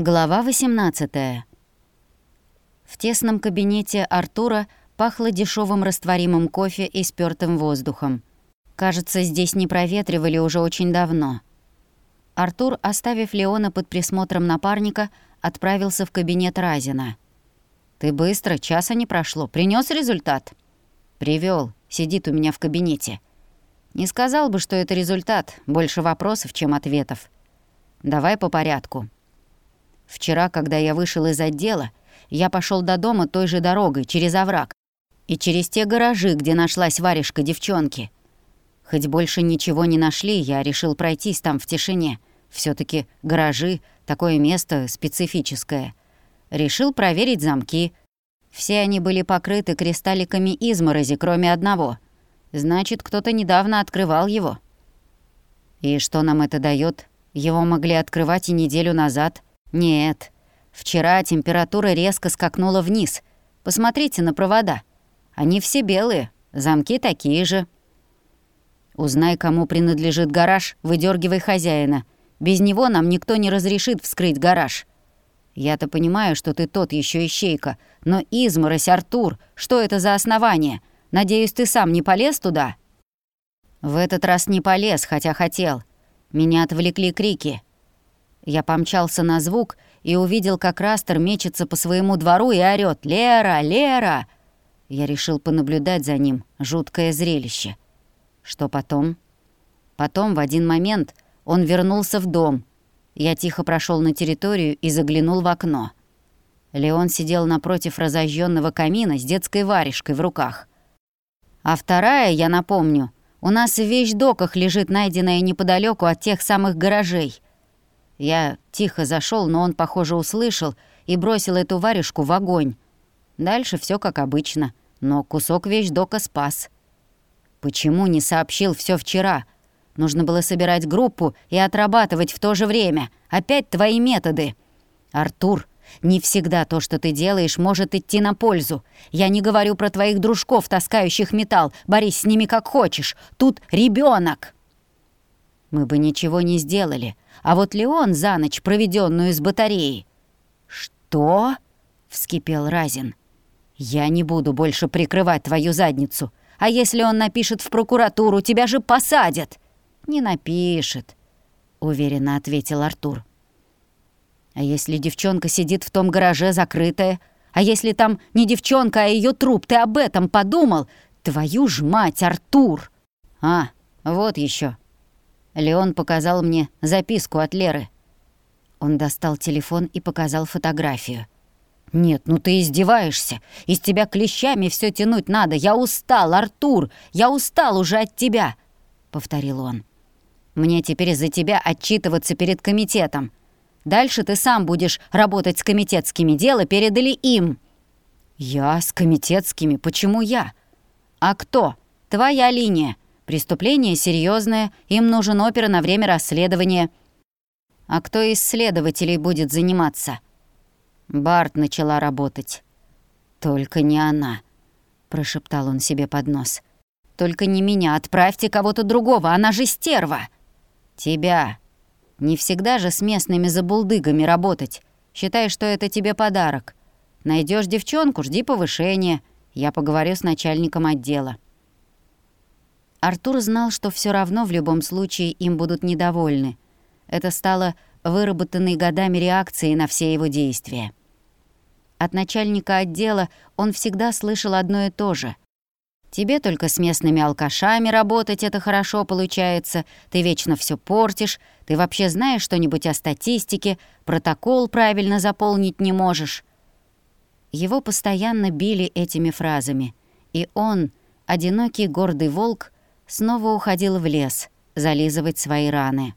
Глава 18 В тесном кабинете Артура пахло дешевым растворимым кофе и спёртым воздухом. Кажется, здесь не проветривали уже очень давно. Артур, оставив Леона под присмотром напарника, отправился в кабинет Разина. «Ты быстро, часа не прошло. Принёс результат?» Привёл. Сидит у меня в кабинете. Не сказал бы, что это результат. Больше вопросов, чем ответов. Давай по порядку. Вчера, когда я вышел из отдела, я пошел до дома той же дорогой, через овраг. И через те гаражи, где нашлась варежка девчонки. Хоть больше ничего не нашли, я решил пройтись там в тишине. все таки гаражи — такое место специфическое. Решил проверить замки. Все они были покрыты кристалликами изморози, кроме одного. Значит, кто-то недавно открывал его. И что нам это дает? Его могли открывать и неделю назад — нет, вчера температура резко скакнула вниз. Посмотрите на провода. Они все белые, замки такие же. Узнай, кому принадлежит гараж, выдергивай хозяина. Без него нам никто не разрешит вскрыть гараж. Я-то понимаю, что ты тот еще ищейка, но изморозь, Артур, что это за основание? Надеюсь, ты сам не полез туда?» В этот раз не полез, хотя хотел. Меня отвлекли крики. Я помчался на звук и увидел, как Растер мечется по своему двору и орёт «Лера! Лера!». Я решил понаблюдать за ним. Жуткое зрелище. Что потом? Потом, в один момент, он вернулся в дом. Я тихо прошел на территорию и заглянул в окно. Леон сидел напротив разожженного камина с детской варежкой в руках. А вторая, я напомню, у нас в вещдоках лежит найденная неподалеку от тех самых гаражей — я тихо зашел, но он, похоже, услышал и бросил эту варежку в огонь. Дальше все как обычно, но кусок вещдока спас. Почему не сообщил все вчера? Нужно было собирать группу и отрабатывать в то же время. Опять твои методы. Артур, не всегда то, что ты делаешь, может идти на пользу. Я не говорю про твоих дружков, таскающих металл. Борись с ними как хочешь. Тут ребенок. Мы бы ничего не сделали, а вот Леон за ночь, проведенную с батареи... «Что?» — вскипел Разин. «Я не буду больше прикрывать твою задницу. А если он напишет в прокуратуру, тебя же посадят!» «Не напишет», — уверенно ответил Артур. «А если девчонка сидит в том гараже закрытая? А если там не девчонка, а ее труп? Ты об этом подумал? Твою ж мать, Артур!» «А, вот еще. Леон показал мне записку от Леры. Он достал телефон и показал фотографию. «Нет, ну ты издеваешься. Из тебя клещами все тянуть надо. Я устал, Артур. Я устал уже от тебя», — повторил он. «Мне теперь за тебя отчитываться перед комитетом. Дальше ты сам будешь работать с комитетскими. Дело передали им». «Я с комитетскими? Почему я?» «А кто? Твоя линия. Преступление серьезное, им нужен опера на время расследования. А кто из следователей будет заниматься? Барт начала работать. «Только не она», — прошептал он себе под нос. «Только не меня, отправьте кого-то другого, она же стерва!» «Тебя. Не всегда же с местными забулдыгами работать. Считай, что это тебе подарок. Найдешь девчонку, жди повышения. Я поговорю с начальником отдела». Артур знал, что все равно в любом случае им будут недовольны. Это стало выработанной годами реакцией на все его действия. От начальника отдела он всегда слышал одно и то же. «Тебе только с местными алкашами работать это хорошо получается, ты вечно все портишь, ты вообще знаешь что-нибудь о статистике, протокол правильно заполнить не можешь». Его постоянно били этими фразами, и он, одинокий гордый волк, снова уходил в лес зализывать свои раны.